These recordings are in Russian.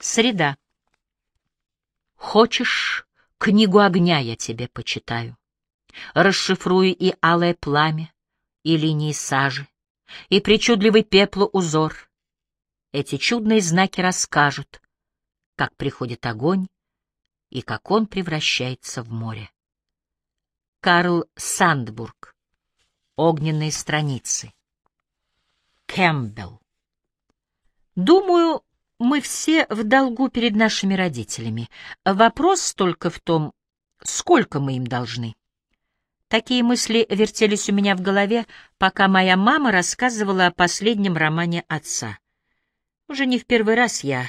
Среда. Хочешь, книгу огня я тебе почитаю. Расшифрую и алое пламя, и линии сажи, и причудливый пеплу узор. Эти чудные знаки расскажут, как приходит огонь и как он превращается в море. Карл Сандбург. Огненные страницы. Кэмпбелл. Думаю, мы все в долгу перед нашими родителями. Вопрос только в том, сколько мы им должны. Такие мысли вертелись у меня в голове, пока моя мама рассказывала о последнем романе отца. Уже не в первый раз я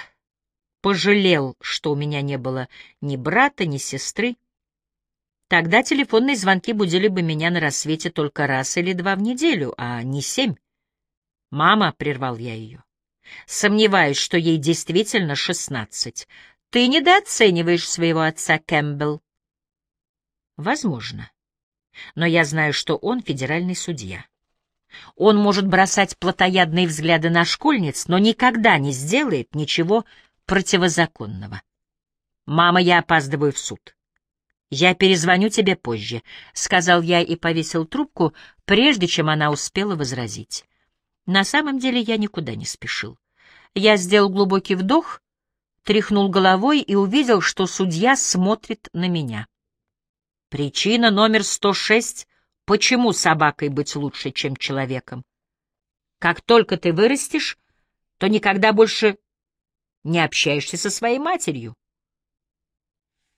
пожалел, что у меня не было ни брата, ни сестры. Тогда телефонные звонки будили бы меня на рассвете только раз или два в неделю, а не семь. «Мама», — прервал я ее, — «сомневаюсь, что ей действительно шестнадцать. Ты недооцениваешь своего отца, Кэмпбелл». «Возможно. Но я знаю, что он федеральный судья. Он может бросать плотоядные взгляды на школьниц, но никогда не сделает ничего противозаконного. «Мама, я опаздываю в суд». «Я перезвоню тебе позже», — сказал я и повесил трубку, прежде чем она успела возразить. На самом деле я никуда не спешил. Я сделал глубокий вдох, тряхнул головой и увидел, что судья смотрит на меня. Причина номер 106 — почему собакой быть лучше, чем человеком. Как только ты вырастешь, то никогда больше не общаешься со своей матерью.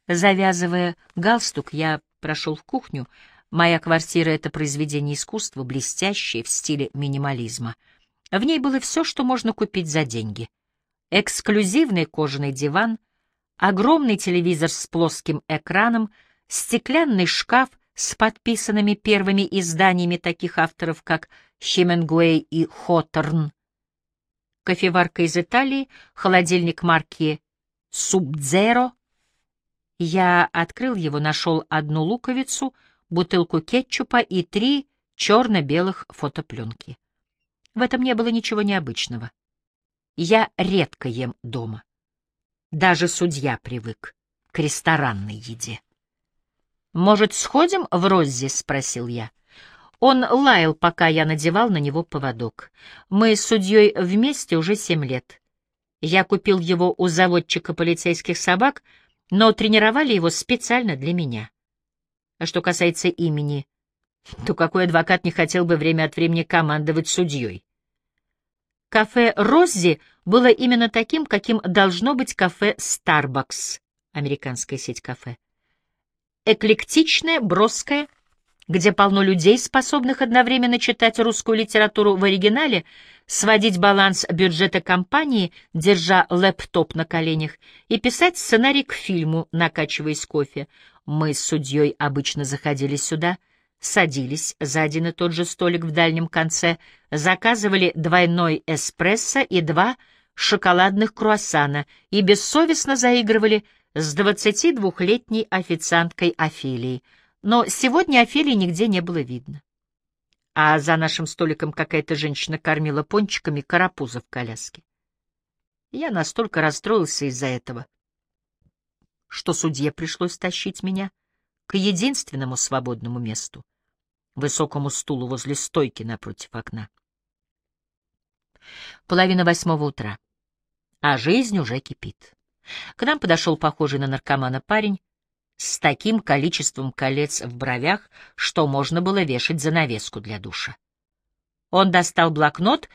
Завязывая галстук, я прошел в кухню, Моя квартира — это произведение искусства, блестящее, в стиле минимализма. В ней было все, что можно купить за деньги. Эксклюзивный кожаный диван, огромный телевизор с плоским экраном, стеклянный шкаф с подписанными первыми изданиями таких авторов, как Хемингуэй и Хоторн, кофеварка из Италии, холодильник марки Субдзеро. Я открыл его, нашел одну луковицу — бутылку кетчупа и три черно-белых фотопленки. В этом не было ничего необычного. Я редко ем дома. Даже судья привык к ресторанной еде. «Может, сходим в Роззи?» — спросил я. Он лаял, пока я надевал на него поводок. Мы с судьей вместе уже семь лет. Я купил его у заводчика полицейских собак, но тренировали его специально для меня. А что касается имени, то какой адвокат не хотел бы время от времени командовать судьей? Кафе «Роззи» было именно таким, каким должно быть кафе «Старбакс», американская сеть кафе. Эклектичное, броское, где полно людей, способных одновременно читать русскую литературу в оригинале, сводить баланс бюджета компании, держа лэптоп на коленях, и писать сценарий к фильму, накачиваясь кофе, мы с судьей обычно заходили сюда, садились за один и тот же столик в дальнем конце, заказывали двойной эспрессо и два шоколадных круассана и бессовестно заигрывали с 22-летней официанткой Офелией. Но сегодня Офелии нигде не было видно. А за нашим столиком какая-то женщина кормила пончиками карапуза в коляске. Я настолько расстроился из-за этого, что судье пришлось тащить меня к единственному свободному месту — высокому стулу возле стойки напротив окна. Половина восьмого утра, а жизнь уже кипит. К нам подошел похожий на наркомана парень с таким количеством колец в бровях, что можно было вешать занавеску для душа. Он достал блокнот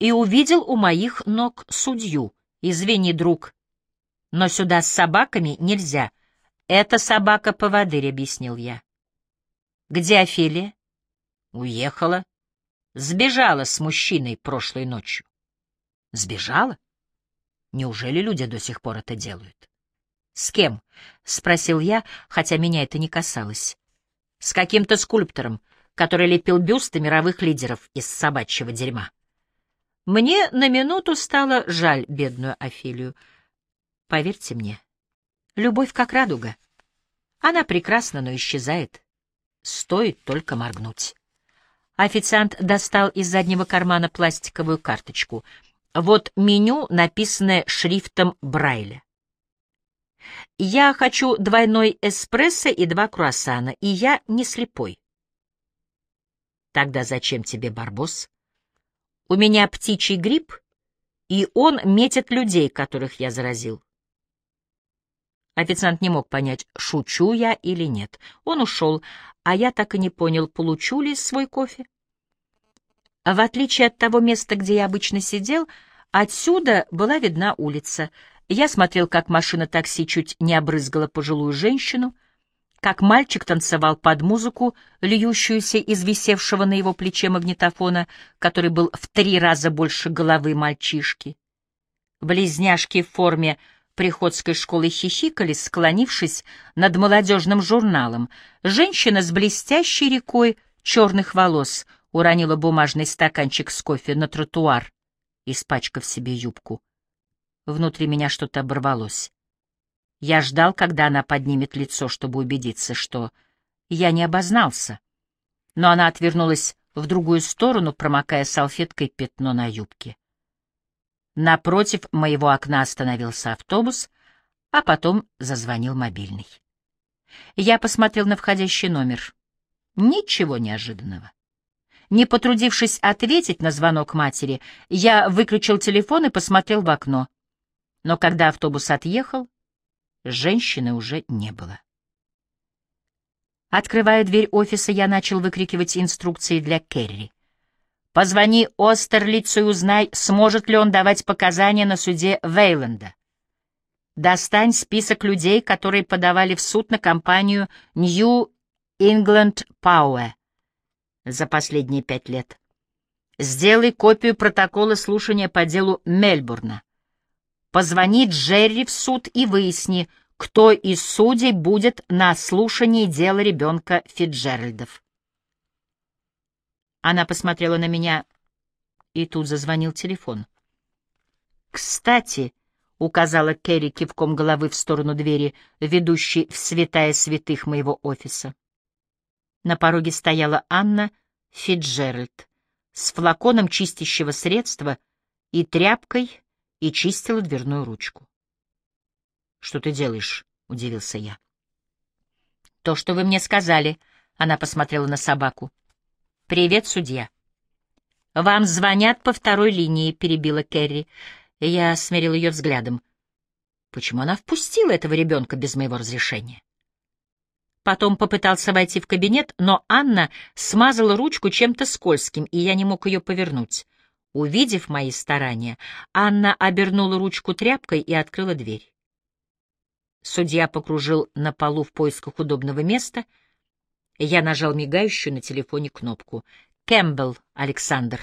и увидел у моих ног судью. «Извини, друг, но сюда с собаками нельзя. Это собака-поводырь, — объяснил я. Где Офелия? Уехала. Сбежала с мужчиной прошлой ночью. Сбежала? Неужели люди до сих пор это делают? С кем? — спросил я, хотя меня это не касалось. С каким-то скульптором, который лепил бюсты мировых лидеров из собачьего дерьма. Мне на минуту стало жаль бедную Офелию — Поверьте мне, любовь как радуга. Она прекрасна, но исчезает. Стоит только моргнуть. Официант достал из заднего кармана пластиковую карточку. Вот меню, написанное шрифтом Брайля. Я хочу двойной эспрессо и два круассана, и я не слепой. Тогда зачем тебе барбос? У меня птичий грипп, и он метит людей, которых я заразил. Официант не мог понять, шучу я или нет. Он ушел, а я так и не понял, получу ли свой кофе. В отличие от того места, где я обычно сидел, отсюда была видна улица. Я смотрел, как машина такси чуть не обрызгала пожилую женщину, как мальчик танцевал под музыку, льющуюся из висевшего на его плече магнитофона, который был в три раза больше головы мальчишки. Близняшки в форме приходской школы хихикали, склонившись над молодежным журналом. Женщина с блестящей рекой черных волос уронила бумажный стаканчик с кофе на тротуар, испачкав себе юбку. Внутри меня что-то оборвалось. Я ждал, когда она поднимет лицо, чтобы убедиться, что я не обознался. Но она отвернулась в другую сторону, промокая салфеткой пятно на юбке. Напротив моего окна остановился автобус, а потом зазвонил мобильный. Я посмотрел на входящий номер. Ничего неожиданного. Не потрудившись ответить на звонок матери, я выключил телефон и посмотрел в окно. Но когда автобус отъехал, женщины уже не было. Открывая дверь офиса, я начал выкрикивать инструкции для Керри. Позвони Остерлицу и узнай, сможет ли он давать показания на суде Вейланда. Достань список людей, которые подавали в суд на компанию New England Power за последние пять лет. Сделай копию протокола слушания по делу Мельбурна. Позвони Джерри в суд и выясни, кто из судей будет на слушании дела ребенка Фитджеральдов. Она посмотрела на меня, и тут зазвонил телефон. «Кстати», — указала Керри кивком головы в сторону двери, ведущей в святая святых моего офиса. На пороге стояла Анна Фиджеральд с флаконом чистящего средства и тряпкой и чистила дверную ручку. «Что ты делаешь?» — удивился я. «То, что вы мне сказали», — она посмотрела на собаку. «Привет, судья». «Вам звонят по второй линии», — перебила Керри. Я смерил ее взглядом. Почему она впустила этого ребенка без моего разрешения? Потом попытался войти в кабинет, но Анна смазала ручку чем-то скользким, и я не мог ее повернуть. Увидев мои старания, Анна обернула ручку тряпкой и открыла дверь. Судья покружил на полу в поисках удобного места — я нажал мигающую на телефоне кнопку. «Кэмпбелл Александр».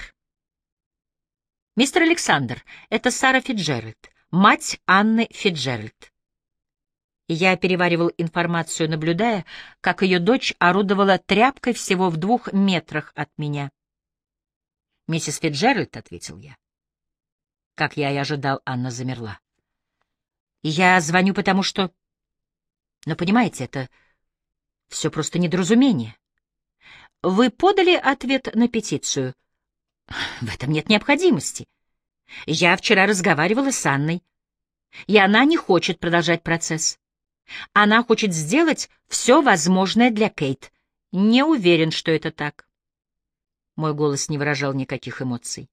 «Мистер Александр, это Сара Фиджеральд, мать Анны Фиджеральд». Я переваривал информацию, наблюдая, как ее дочь орудовала тряпкой всего в двух метрах от меня. «Миссис Фиджеральд», — ответил я. Как я и ожидал, Анна замерла. «Я звоню, потому что...» «Но понимаете, это все просто недоразумение. Вы подали ответ на петицию? В этом нет необходимости. Я вчера разговаривала с Анной, и она не хочет продолжать процесс. Она хочет сделать все возможное для Кейт. Не уверен, что это так. Мой голос не выражал никаких эмоций.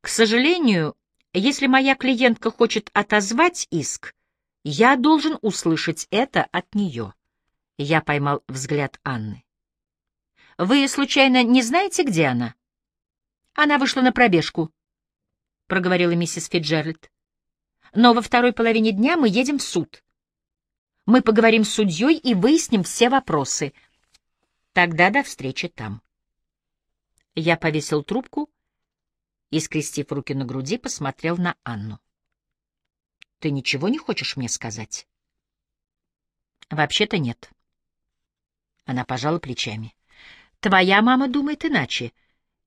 К сожалению, если моя клиентка хочет отозвать иск, я должен услышать это от нее. Я поймал взгляд Анны. «Вы, случайно, не знаете, где она?» «Она вышла на пробежку», — проговорила миссис Фиджеральд. «Но во второй половине дня мы едем в суд. Мы поговорим с судьей и выясним все вопросы. Тогда до встречи там». Я повесил трубку и, скрестив руки на груди, посмотрел на Анну. «Ты ничего не хочешь мне сказать?» «Вообще-то нет». Она пожала плечами. Твоя мама думает иначе.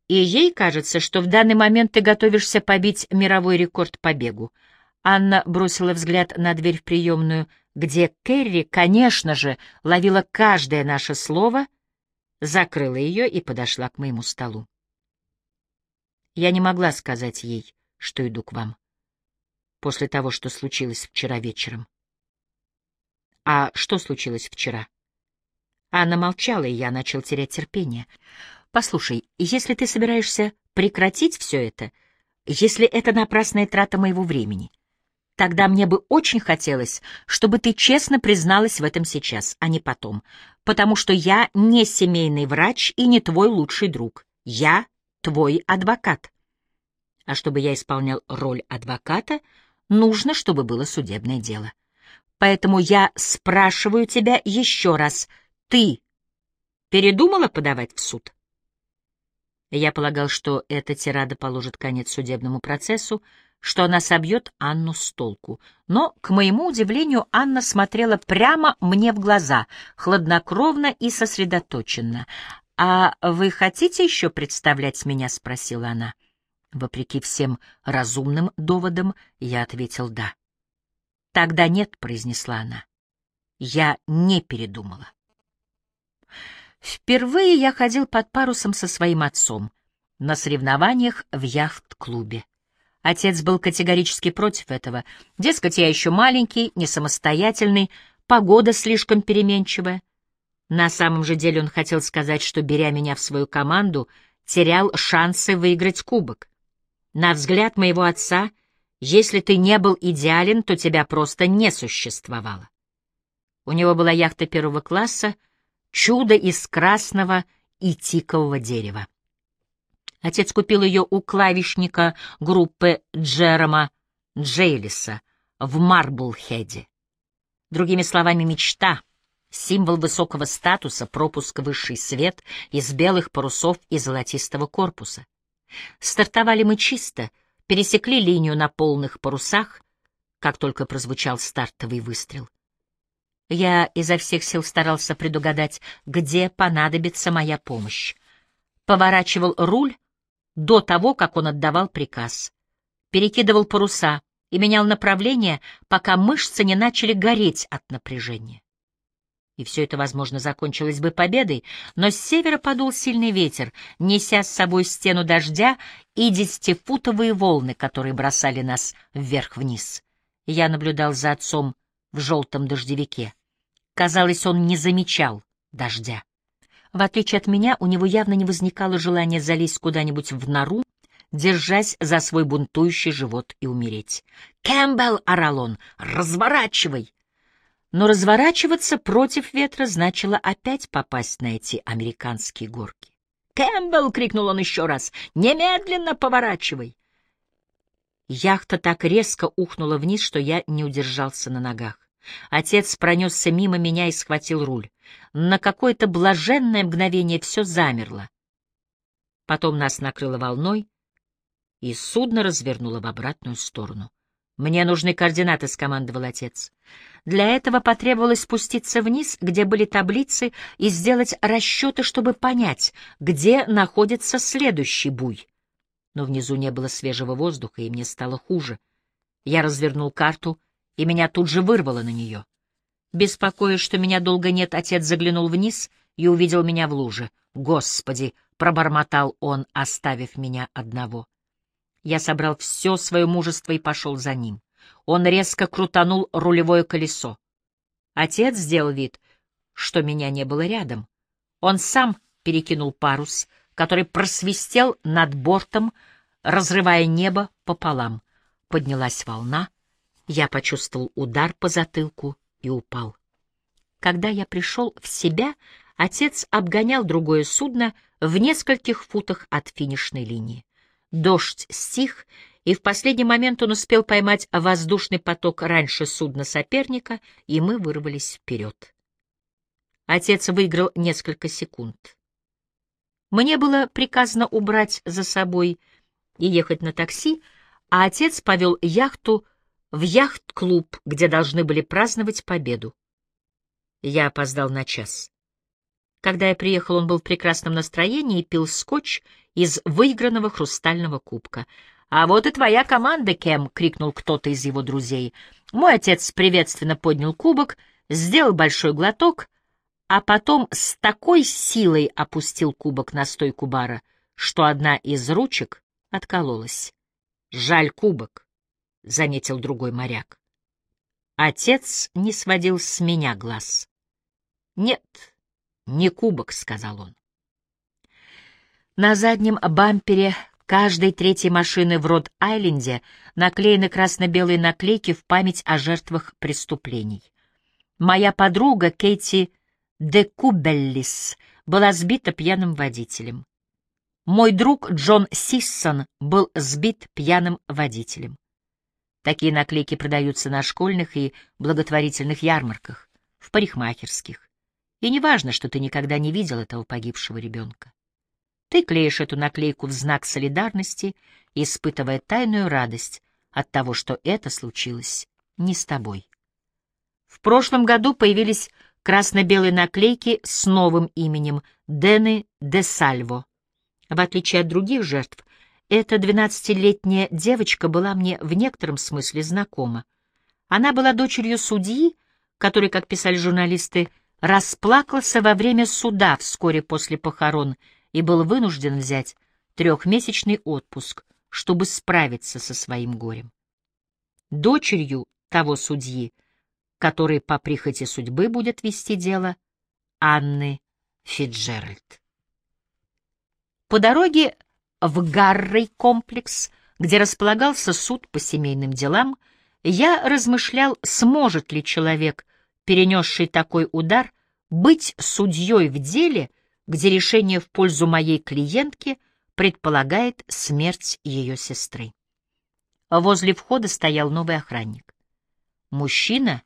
И ей кажется, что в данный момент ты готовишься побить мировой рекорд по бегу. Анна бросила взгляд на дверь в приемную, где Кэрри, конечно же, ловила каждое наше слово, закрыла ее и подошла к моему столу. Я не могла сказать ей, что иду к вам. После того, что случилось вчера вечером. А что случилось вчера? Анна молчала, и я начал терять терпение. Послушай, если ты собираешься прекратить все это, если это напрасная трата моего времени, тогда мне бы очень хотелось, чтобы ты честно призналась в этом сейчас, а не потом, потому что я не семейный врач и не твой лучший друг. Я твой адвокат. А чтобы я исполнял роль адвоката, нужно, чтобы было судебное дело. Поэтому я спрашиваю тебя еще раз. Ты передумала подавать в суд? Я полагал, что эта тирада положит конец судебному процессу, что она собьет Анну с толку. Но, к моему удивлению, Анна смотрела прямо мне в глаза, хладнокровно и сосредоточенно. «А вы хотите еще представлять меня?» — спросила она. Вопреки всем разумным доводам, я ответил «да». «Тогда нет», — произнесла она. Я не передумала. Впервые я ходил под парусом со своим отцом на соревнованиях в яхт-клубе. Отец был категорически против этого. Дескать, я еще маленький, не самостоятельный, погода слишком переменчивая. На самом же деле он хотел сказать, что, беря меня в свою команду, терял шансы выиграть кубок. На взгляд моего отца, если ты не был идеален, то тебя просто не существовало. У него была яхта первого класса — чудо из красного и тикового дерева. Отец купил ее у клавишника группы Джерома Джейлиса в Марблхеде. Другими словами, мечта, символ высокого статуса, пропуск высший свет из белых парусов и золотистого корпуса. Стартовали мы чисто, пересекли линию на полных парусах, как только прозвучал стартовый выстрел. Я изо всех сил старался предугадать, где понадобится моя помощь. Поворачивал руль до того, как он отдавал приказ. Перекидывал паруса и менял направление, пока мышцы не начали гореть от напряжения. И все это, возможно, закончилось бы победой, но с севера подул сильный ветер, неся с собой стену дождя и десятифутовые волны, которые бросали нас вверх-вниз. Я наблюдал за отцом в желтом дождевике. Казалось, он не замечал дождя. В отличие от меня, у него явно не возникало желания залезть куда-нибудь в нору, держась за свой бунтующий живот и умереть. «Кэмпбелл!» — орал он. «Разворачивай!» Но разворачиваться против ветра значило опять попасть на эти американские горки. «Кэмпбелл!» — крикнул он еще раз. «Немедленно поворачивай!» Яхта так резко ухнула вниз, что я не удержался на ногах. Отец пронесся мимо меня и схватил руль. На какое-то блаженное мгновение все замерло. Потом нас накрыло волной, и судно развернуло в обратную сторону. «Мне нужны координаты», — скомандовал отец. Для этого потребовалось спуститься вниз, где были таблицы, и сделать расчеты, чтобы понять, где находится следующий буй. Но внизу не было свежего воздуха, и мне стало хуже. Я развернул карту — и меня тут же вырвало на нее. Беспокоясь, что меня долго нет, отец заглянул вниз и увидел меня в луже. «Господи!» — пробормотал он, оставив меня одного. Я собрал все свое мужество и пошел за ним. Он резко крутанул рулевое колесо. Отец сделал вид, что меня не было рядом. Он сам перекинул парус, который просвистел над бортом, разрывая небо пополам. Поднялась волна — я почувствовал удар по затылку и упал. Когда я пришел в себя, отец обгонял другое судно в нескольких футах от финишной линии. Дождь стих, и в последний момент он успел поймать воздушный поток раньше судна соперника, и мы вырвались вперед. Отец выиграл несколько секунд. Мне было приказано убрать за собой и ехать на такси, а отец повел яхту в яхт-клуб, где должны были праздновать победу. Я опоздал на час. Когда я приехал, он был в прекрасном настроении и пил скотч из выигранного хрустального кубка. «А вот и твоя команда, Кем!» — крикнул кто-то из его друзей. Мой отец приветственно поднял кубок, сделал большой глоток, а потом с такой силой опустил кубок на стойку бара, что одна из ручек откололась. Жаль кубок, — заметил другой моряк. Отец не сводил с меня глаз. Нет, не кубок, — сказал он. На заднем бампере каждой третьей машины в Род-Айленде наклеены красно-белые наклейки в память о жертвах преступлений. Моя подруга Кейти де Кубеллис была сбита пьяным водителем. Мой друг Джон Сиссон был сбит пьяным водителем. Такие наклейки продаются на школьных и благотворительных ярмарках, в парикмахерских. И не важно, что ты никогда не видел этого погибшего ребенка. Ты клеишь эту наклейку в знак солидарности, испытывая тайную радость от того, что это случилось не с тобой. В прошлом году появились красно-белые наклейки с новым именем Дены де Сальво. В отличие от других жертв, эта двенадцатилетняя девочка была мне в некотором смысле знакома. Она была дочерью судьи, который, как писали журналисты, расплакался во время суда вскоре после похорон и был вынужден взять трехмесячный отпуск, чтобы справиться со своим горем. Дочерью того судьи, который по прихоти судьбы будет вести дело, Анны Фиджеральд. По дороге в Гаррей комплекс, где располагался суд по семейным делам, я размышлял, сможет ли человек, перенесший такой удар, быть судьей в деле, где решение в пользу моей клиентки предполагает смерть ее сестры. Возле входа стоял новый охранник. Мужчина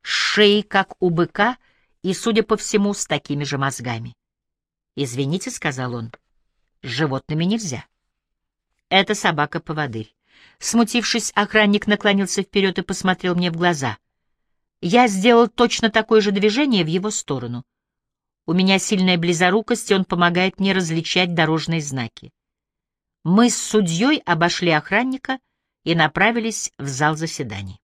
шеей, как у быка, и, судя по всему, с такими же мозгами. «Извините», — сказал он, — «с животными нельзя». «Это собака-поводырь». Смутившись, охранник наклонился вперед и посмотрел мне в глаза — я сделал точно такое же движение в его сторону. У меня сильная близорукость, и он помогает мне различать дорожные знаки. Мы с судьей обошли охранника и направились в зал заседаний.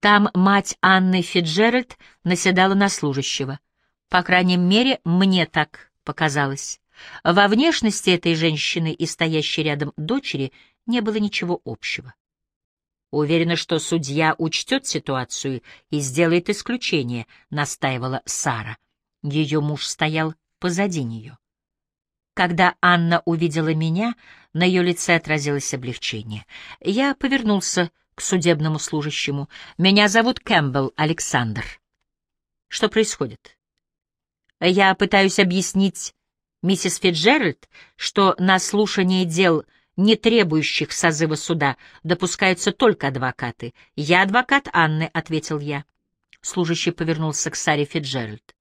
Там мать Анны Фиджеральд наседала на служащего. По крайней мере, мне так показалось. Во внешности этой женщины и стоящей рядом дочери не было ничего общего. Уверена, что судья учтет ситуацию и сделает исключение, настаивала Сара. Ее муж стоял позади нее. Когда Анна увидела меня, на ее лице отразилось облегчение. Я повернулся к судебному служащему. «Меня зовут Кэмпбелл Александр». «Что происходит?» «Я пытаюсь объяснить миссис Фитджеральд, что на слушание дел не требующих созыва суда, допускаются только адвокаты. «Я адвокат Анны», — ответил я. Служащий повернулся к Саре Фиджеральд.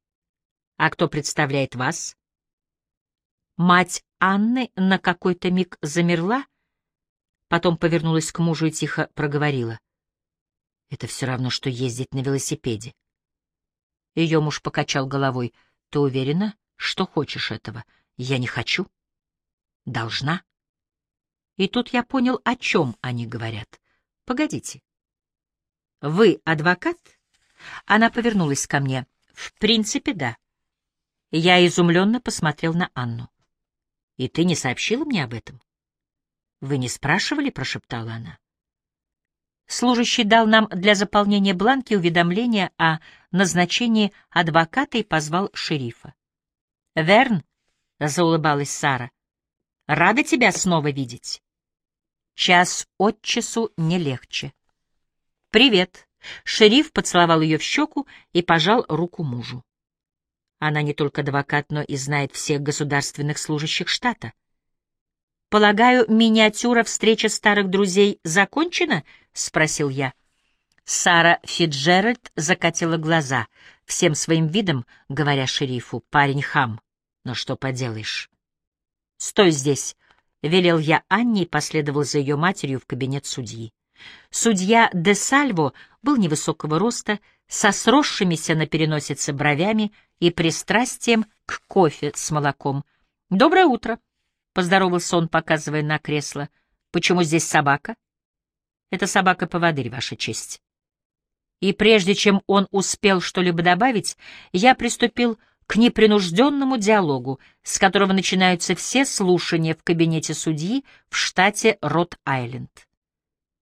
«А кто представляет вас?» Мать Анны на какой-то миг замерла, потом повернулась к мужу и тихо проговорила. «Это все равно, что ездить на велосипеде». Ее муж покачал головой. «Ты уверена, что хочешь этого?» «Я не хочу». «Должна». И тут я понял, о чем они говорят. Погодите. Вы адвокат? Она повернулась ко мне. В принципе, да. Я изумленно посмотрел на Анну. И ты не сообщила мне об этом? Вы не спрашивали, прошептала она. Служащий дал нам для заполнения бланки уведомление о назначении адвоката и позвал шерифа. «Верн», — заулыбалась Сара, — «рада тебя снова видеть». Час от часу не легче. «Привет!» — шериф поцеловал ее в щеку и пожал руку мужу. Она не только адвокат, но и знает всех государственных служащих штата. «Полагаю, миниатюра встреча старых друзей закончена?» — спросил я. Сара Фиджеральд закатила глаза, всем своим видом, говоря шерифу, «Парень хам, но что поделаешь?» «Стой здесь!» — велел я Анне и последовал за ее матерью в кабинет судьи. Судья де Сальво был невысокого роста, со сросшимися на переносице бровями и пристрастием к кофе с молоком. «Доброе утро», — поздоровался он, показывая на кресло. «Почему здесь собака?» «Это собака-поводырь, Ваша честь». И прежде чем он успел что-либо добавить, я приступил к непринужденному диалогу, с которого начинаются все слушания в кабинете судьи в штате Рот-Айленд.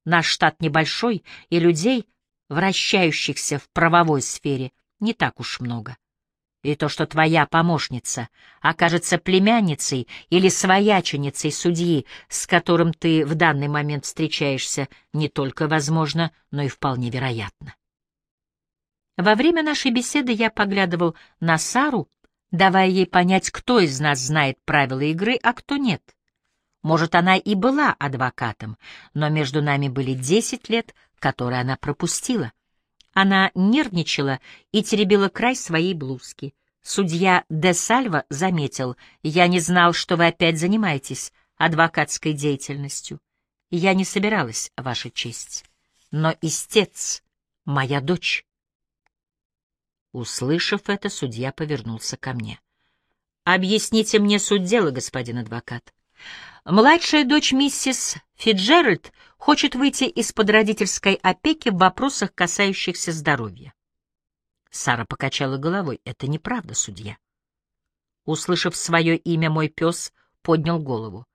Наш штат небольшой, и людей, вращающихся в правовой сфере, не так уж много. И то, что твоя помощница окажется племянницей или свояченицей судьи, с которым ты в данный момент встречаешься, не только возможно, но и вполне вероятно. Во время нашей беседы я поглядывал на Сару, давая ей понять, кто из нас знает правила игры, а кто нет. Может, она и была адвокатом, но между нами были десять лет, которые она пропустила. Она нервничала и теребила край своей блузки. Судья де Сальва заметил, «Я не знал, что вы опять занимаетесь адвокатской деятельностью. Я не собиралась, Ваша честь. Но истец — моя дочь». Услышав это, судья повернулся ко мне. «Объясните мне суть дела, господин адвокат. Младшая дочь миссис Фиджеральд хочет выйти из-под родительской опеки в вопросах, касающихся здоровья. Сара покачала головой. «Это неправда, судья». Услышав свое имя, мой пес поднял голову.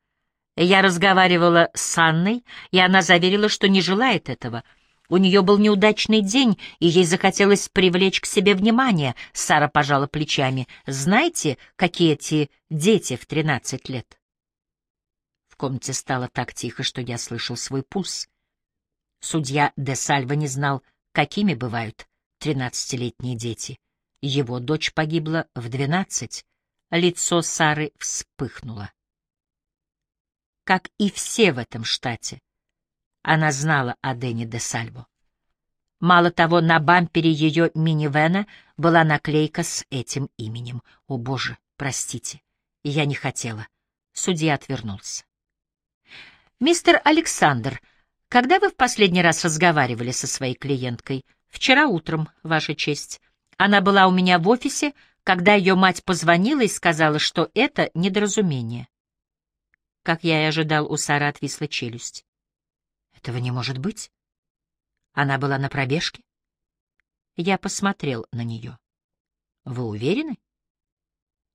Я разговаривала с Анной, и она заверила, что не желает этого — у нее был неудачный день, и ей захотелось привлечь к себе внимание. Сара пожала плечами. Знаете, какие эти дети в тринадцать лет? В комнате стало так тихо, что я слышал свой пульс. Судья де Сальва не знал, какими бывают тринадцатилетние дети. Его дочь погибла в двенадцать. Лицо Сары вспыхнуло. Как и все в этом штате, она знала о Дэне де Сальво. Мало того, на бампере ее минивэна была наклейка с этим именем. О, Боже, простите, я не хотела. Судья отвернулся. «Мистер Александр, когда вы в последний раз разговаривали со своей клиенткой? Вчера утром, Ваша честь. Она была у меня в офисе, когда ее мать позвонила и сказала, что это недоразумение. Как я и ожидал, у Сары отвисла челюсть. Этого не может быть. Она была на пробежке. Я посмотрел на нее. Вы уверены?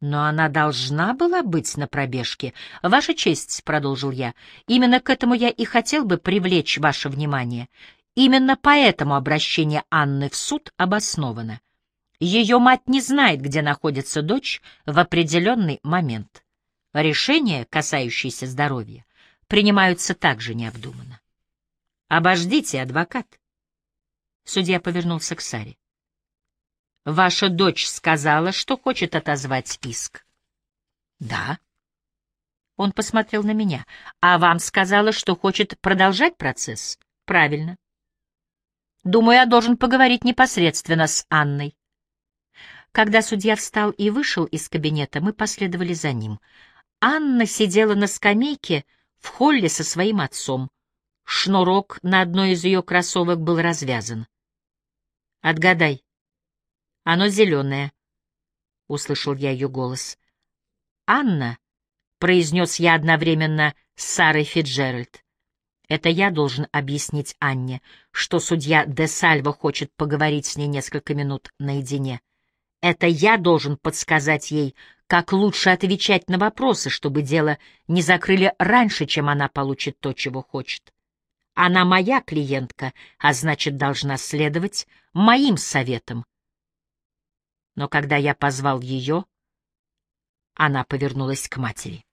Но она должна была быть на пробежке. Ваша честь, — продолжил я, — именно к этому я и хотел бы привлечь ваше внимание. Именно поэтому обращение Анны в суд обосновано. Ее мать не знает, где находится дочь в определенный момент. Решения, касающиеся здоровья, принимаются также необдуманно. Обождите, адвокат. Судья повернулся к Саре. Ваша дочь сказала, что хочет отозвать иск. Да. Он посмотрел на меня. А вам сказала, что хочет продолжать процесс? Правильно. Думаю, я должен поговорить непосредственно с Анной. Когда судья встал и вышел из кабинета, мы последовали за ним. Анна сидела на скамейке в холле со своим отцом. Шнурок на одной из ее кроссовок был развязан. «Отгадай. Оно зеленое», — услышал я ее голос. «Анна», — произнес я одновременно с Сарой Фиджеральд. Это я должен объяснить Анне, что судья де Сальво хочет поговорить с ней несколько минут наедине. Это я должен подсказать ей, как лучше отвечать на вопросы, чтобы дело не закрыли раньше, чем она получит то, чего хочет. Она моя клиентка, а значит, должна следовать моим советам. Но когда я позвал ее, она повернулась к матери.